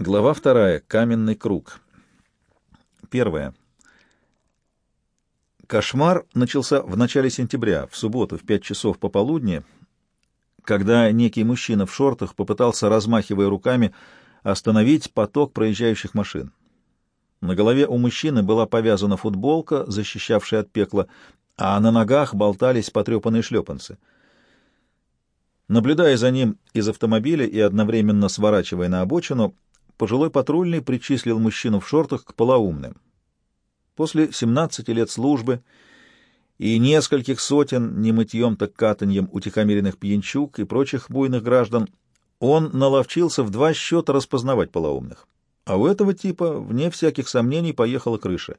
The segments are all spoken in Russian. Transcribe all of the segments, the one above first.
Глава вторая. Каменный круг. Первое. Кошмар начался в начале сентября, в субботу, в пять часов пополудни, когда некий мужчина в шортах попытался, размахивая руками, остановить поток проезжающих машин. На голове у мужчины была повязана футболка, защищавшая от пекла, а на ногах болтались потрепанные шлепанцы. Наблюдая за ним из автомобиля и одновременно сворачивая на обочину, пожилой патрульный причислил мужчину в шортах к полоумным. После 17 лет службы и нескольких сотен не мытьем так катаньем утихомиренных пьянчук и прочих буйных граждан, он наловчился в два счета распознавать полоумных. А у этого типа, вне всяких сомнений, поехала крыша.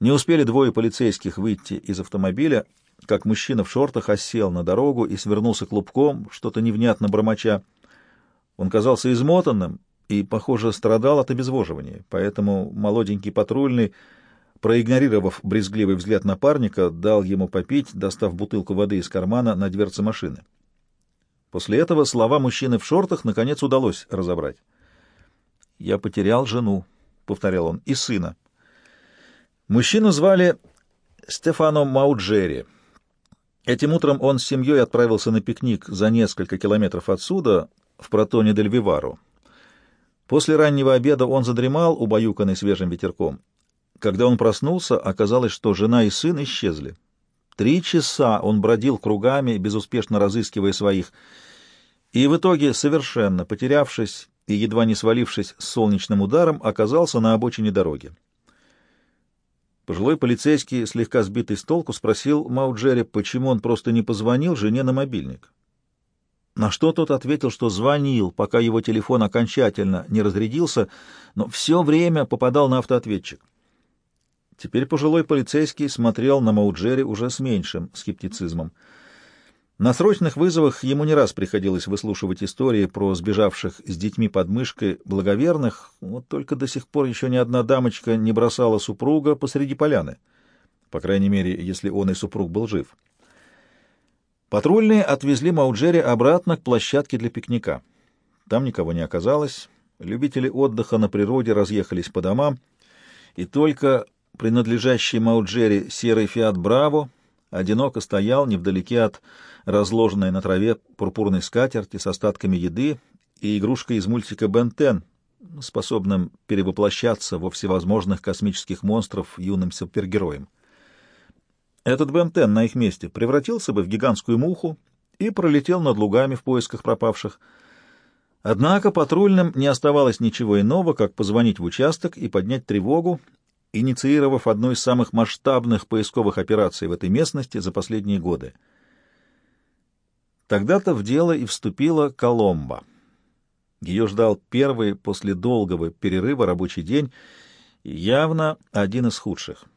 Не успели двое полицейских выйти из автомобиля, как мужчина в шортах осел на дорогу и свернулся клубком, что-то невнятно бормоча. Он казался измотанным и, похоже, страдал от обезвоживания, поэтому молоденький патрульный, проигнорировав брезгливый взгляд напарника, дал ему попить, достав бутылку воды из кармана на дверце машины. После этого слова мужчины в шортах наконец удалось разобрать. «Я потерял жену», — повторял он, — «и сына». Мужчину звали Стефано Мауджери. Этим утром он с семьей отправился на пикник за несколько километров отсюда, в протоне Дель Вивару. После раннего обеда он задремал, убаюканный свежим ветерком. Когда он проснулся, оказалось, что жена и сын исчезли. Три часа он бродил кругами, безуспешно разыскивая своих, и в итоге, совершенно потерявшись и едва не свалившись с солнечным ударом, оказался на обочине дороги. Пожилой полицейский, слегка сбитый с толку, спросил Мауджери, почему он просто не позвонил жене на мобильник. На что тот ответил, что звонил, пока его телефон окончательно не разрядился, но все время попадал на автоответчик. Теперь пожилой полицейский смотрел на Мауджери уже с меньшим скептицизмом. На срочных вызовах ему не раз приходилось выслушивать истории про сбежавших с детьми под мышкой благоверных, вот только до сих пор еще ни одна дамочка не бросала супруга посреди поляны, по крайней мере, если он и супруг был жив. Патрульные отвезли Мауджери обратно к площадке для пикника. Там никого не оказалось, любители отдыха на природе разъехались по домам, и только принадлежащий Мауджери серый «Фиат Браво» одиноко стоял невдалеке от разложенной на траве пурпурной скатерти с остатками еды и игрушкой из мультика «Бен Тен», способным перевоплощаться во всевозможных космических монстров юным супергероем. Этот Бентен на их месте превратился бы в гигантскую муху и пролетел над лугами в поисках пропавших. Однако патрульным не оставалось ничего иного, как позвонить в участок и поднять тревогу, инициировав одну из самых масштабных поисковых операций в этой местности за последние годы. Тогда-то в дело и вступила Коломба. Ее ждал первый после долгого перерыва рабочий день, явно один из худших —